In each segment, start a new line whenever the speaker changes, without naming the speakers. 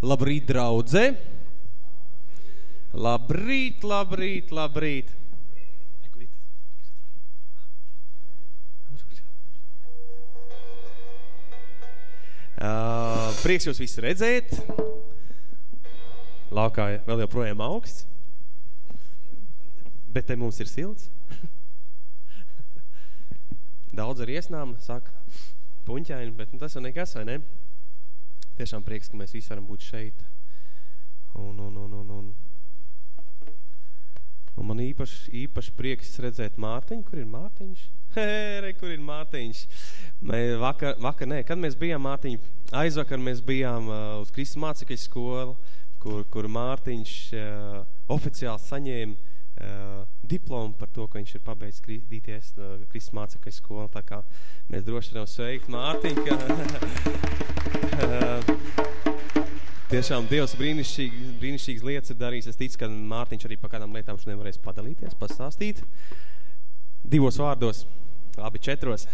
Labrīt, draudze! Labrīt, labrīt, labrīt! Uh, prieks jūs visu redzēt. Laukā vēl joprojām augsts. Bet te mums ir silts. Daudz ar iesnām, saka, puņķaini, bet nu, tas jau nekas, vai ne? Tiešām prieks, ka mēs visi varam būt šeit. Un, un, un, un, un. un man īpaši, īpaši prieks redzēt Mārtiņu. Kur ir Mārtiņš? Re, kur ir Mārtiņš? Mē, vakar, vakar, nē, kad mēs bijām Mārtiņu? Aizvakar mēs bijām uh, uz Kristus mācekļu skolu, kur, kur Mārtiņš uh, oficiāli saņēma uh, diplomu par to, ka viņš ir pabeidzis DTS uh, Kristus mācekļu skolu. Tā kā mēs droši varam sveikt Mārtiņu, ka uh, tiešām Dievs brīnišķīgi, brīnišķīgas lietas ir darījis. Es ticu, ka Mārtiņš arī par kādām lietām šodien varēs padalīties, pastāstīt. Divos vārdos, labi četros,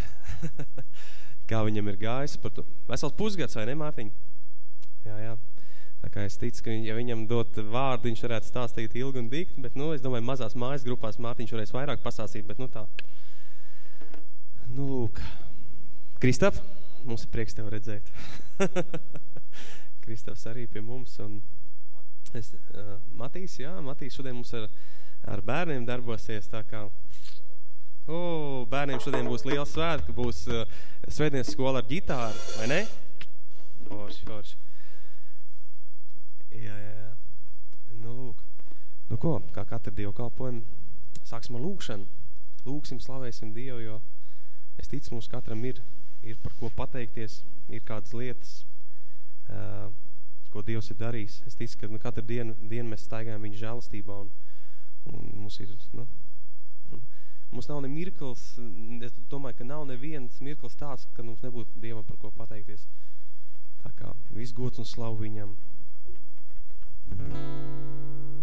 kā viņam ir gājis par to. Vesels pusgads, vai ne, Mārtiņ? Jā, jā. Tā kā es ticu, ka ja viņam dot vārdu, viņš varētu stāstīt ilgi un dikt, bet, nu, es domāju, mazās mājas grupās Mārtiņš varēs vairāk pastāstīt, bet, nu, tā. Nu, lūk. Kristap, mums ir prieks tev redzēt. Kristaps arī pie mums, un es, uh, Matīs, jā, Matīs šodien mums ar, ar bērniem darbosies, tā kā, o, bērniem šodien būs liels svētki, būs uh, svētdienas skola ar ģitāru, vai ne? Forši, forši. Jā, jā, jā. Nu, lūk. Nu, ko, kā katru Dievu kalpojumu, sāksim ar lūkšanu. Lūksim, slavēsim Dievu, jo es ticu, mums katram ir, ir par ko pateikties, ir kādas lietas, uh, ko Dievs ir darījis. Es ticu, ka nu, katru dienu, dienu mēs staigājam viņa žēlastībā un, un mums ir, nu, mums nav ne mirkls, es domāju, ka nav neviens mirkls tāds, ka mums nebūtu Dievam par ko pateikties. Tā kā viss gods un slavu viņam. Thank you.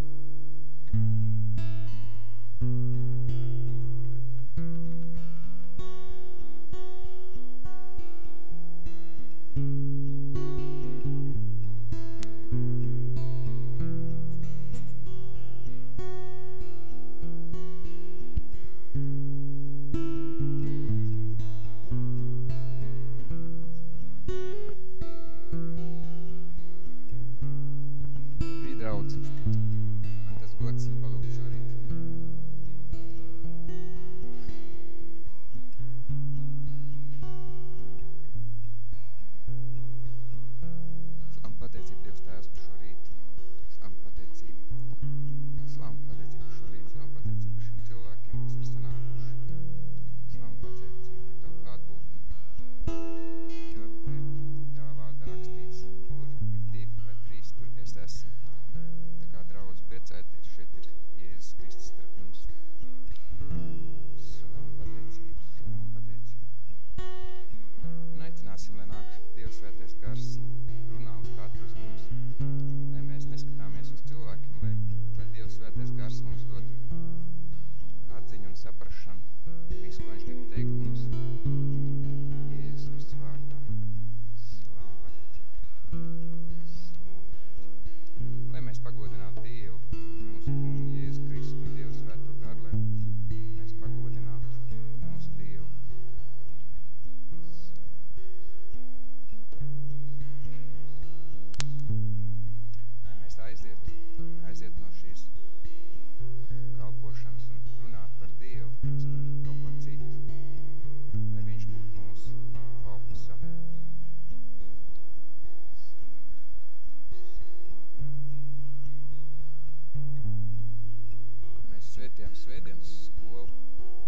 apmeklējām svētdienas skolu,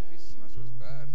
visus mazos bērnus.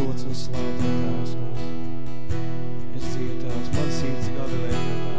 gods un slāvs un tās, kungs. Es dzīvu tās, man sirds gada vienkār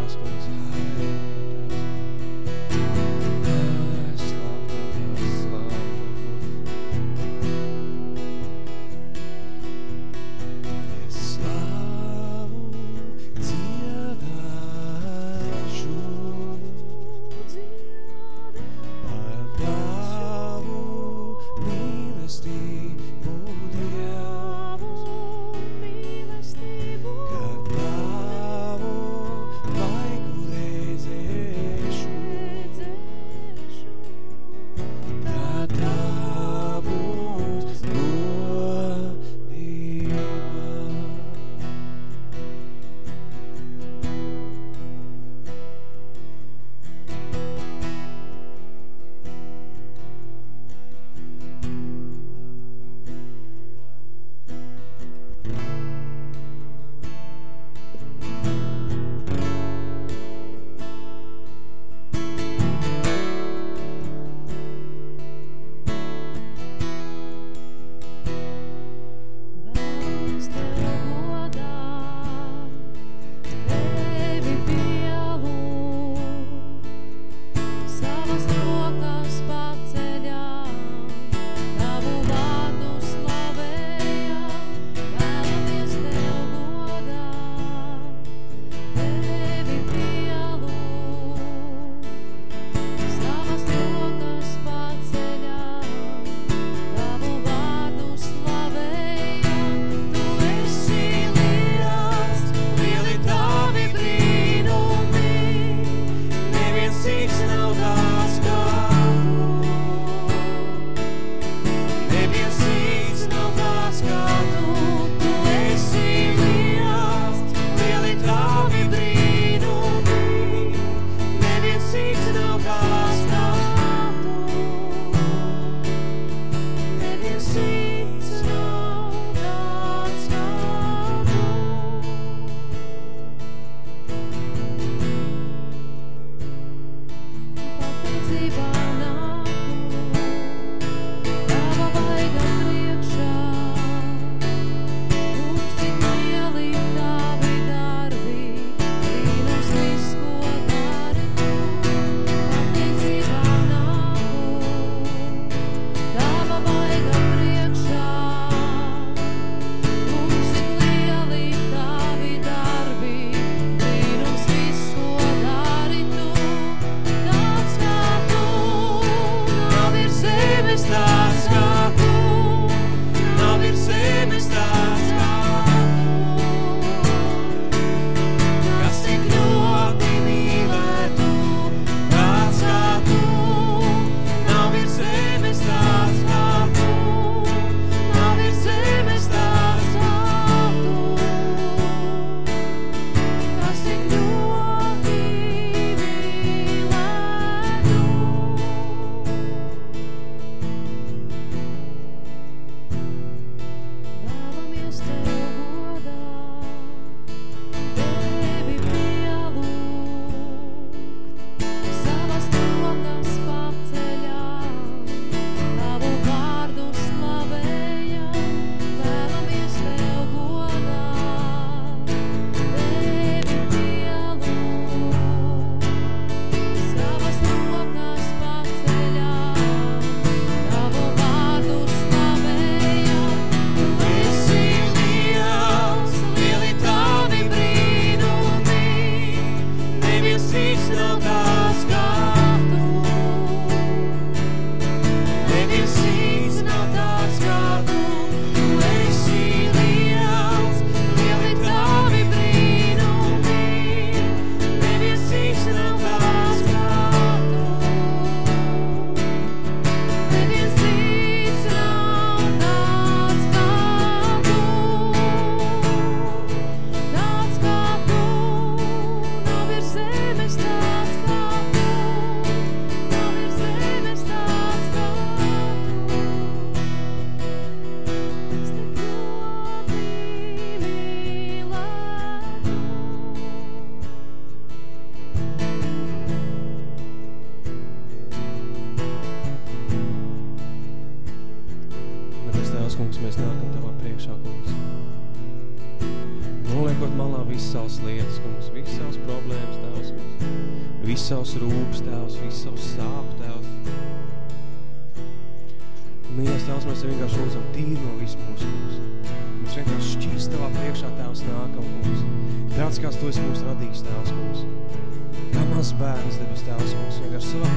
maz bērns debes, Tēvs, kungs. Vienkārši savā,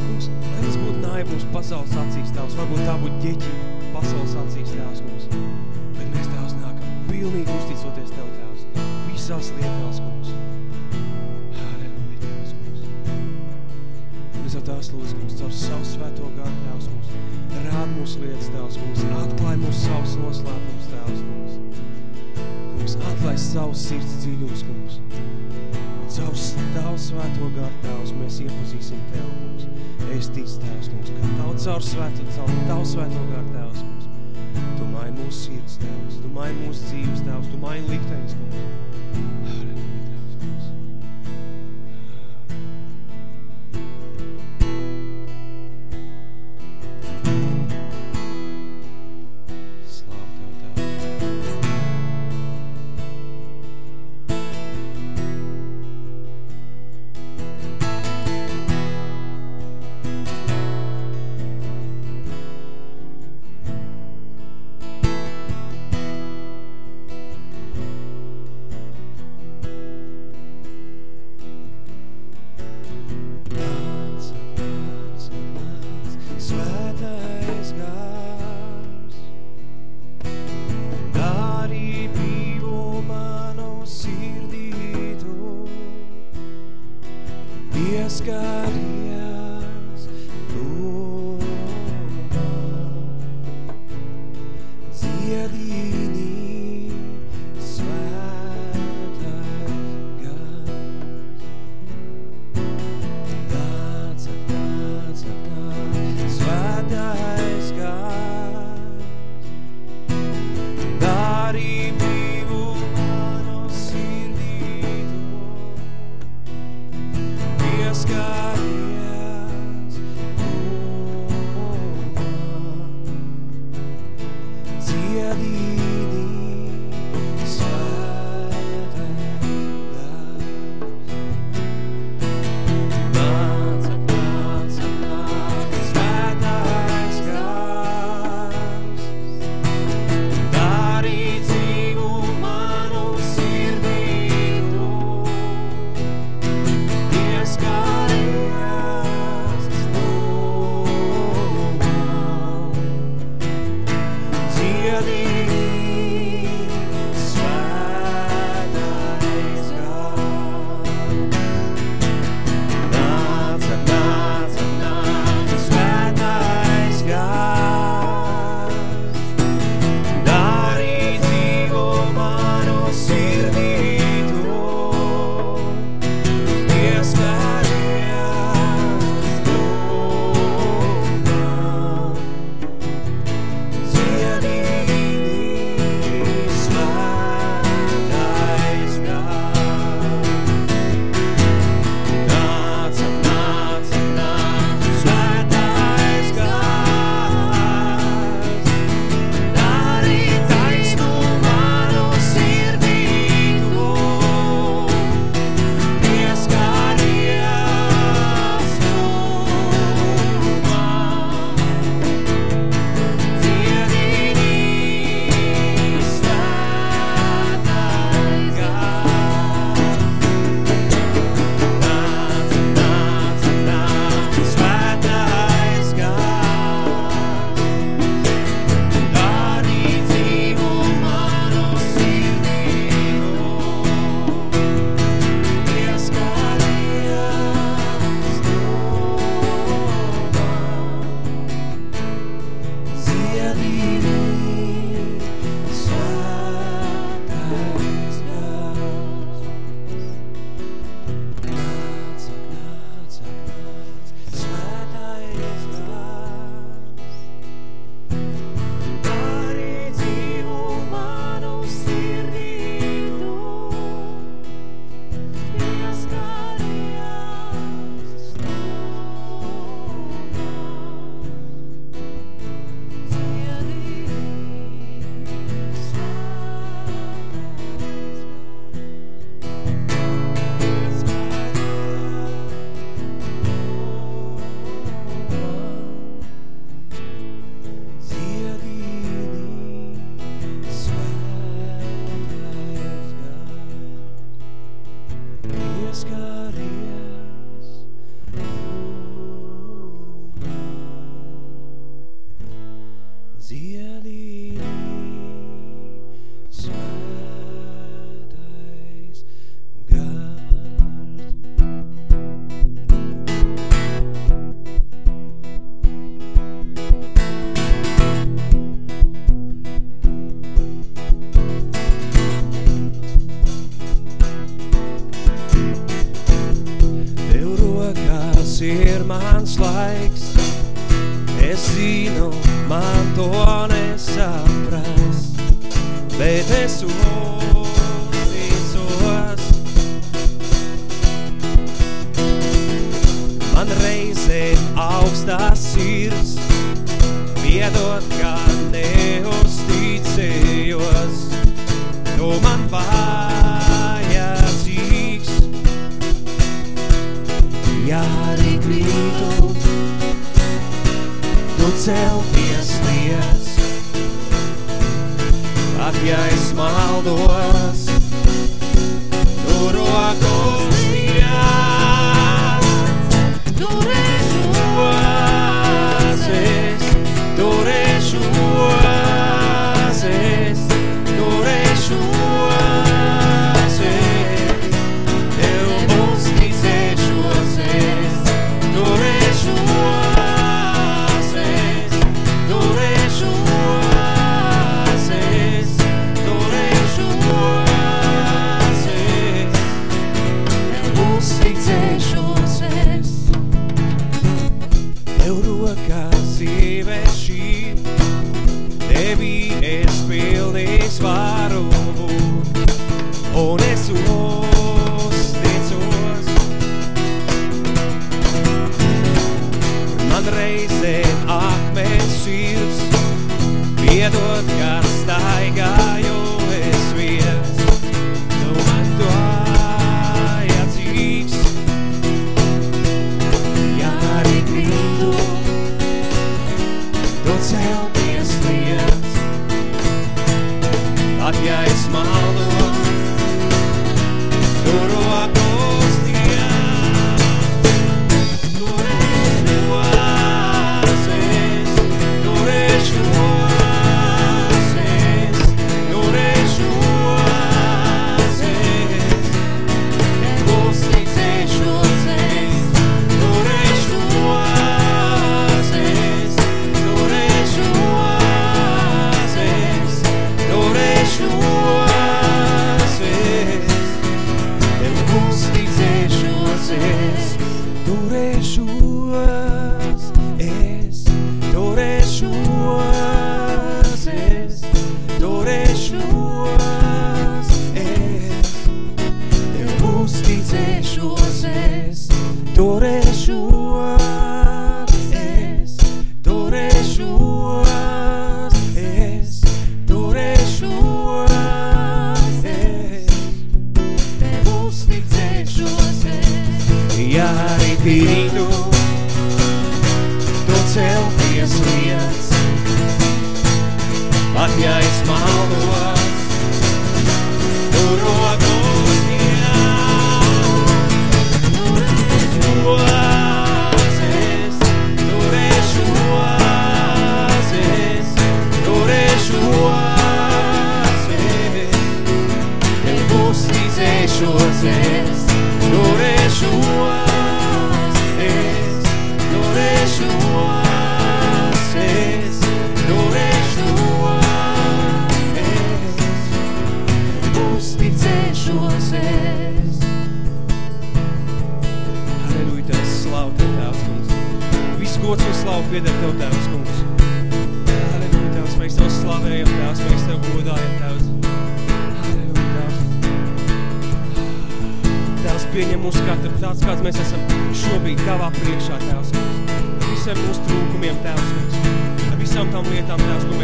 kungs, lai tas būtu naivi mūsu pasaules acīs, Tēvs. Varbūt tā būtu ģeķi pasaules acīs, Tēvs, kungs. Bet mēs, Tēvs, nākam pilnīgi uzticoties Tev, Tēvs. Visās lietās, kungs. Halleluja, Tēvs, kungs. Mēs jau tās lūdzu, kungs, caur savu svēto gāru, Tēvs, kungs. Rād mūsu lietas, Tēvs, kungs. Atklāj mūsu savus noslēpums, Tēvs, kungs. Kungs, atklāj savus sirds dziļums, kungs. Caur Tavu svēto gāru, Tēvs, mēs iepazīsim Tev, kungs. Es ticu, Tēvs, kungs, ka Tavu caur svēto, caur Tavu svēto gāru, Tēvs, kungs. Tu maini mūsu sirds, Tēvs. Tu maini mūsu dzīves, Tēvs. Tu maini likteņas, kungs. barely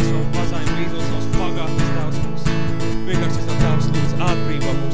savu mazājumu brīdos savas pagātnes, Tēvs mums. Vienkārši es Tev, Tēvs, lūdzu, atbrīvo mums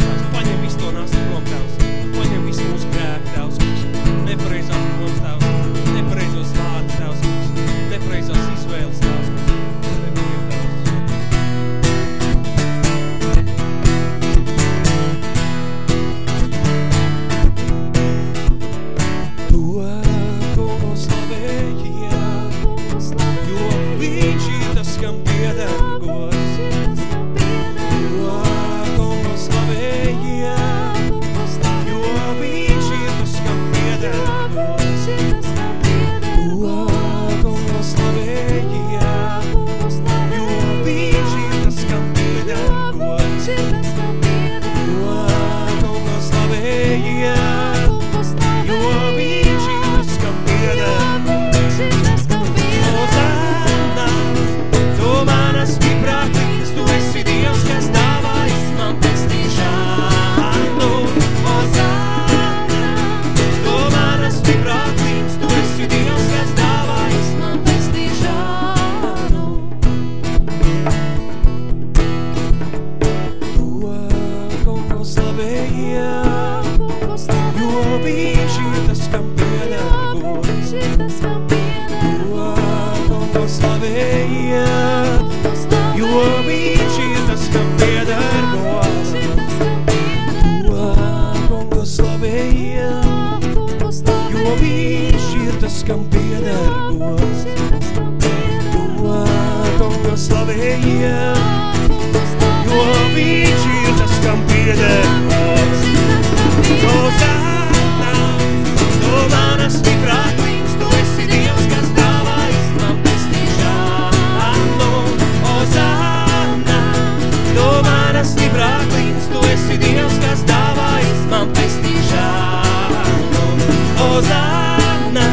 Hosana,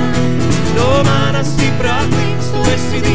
tu manas stiprā klīns, tu esi Dievs,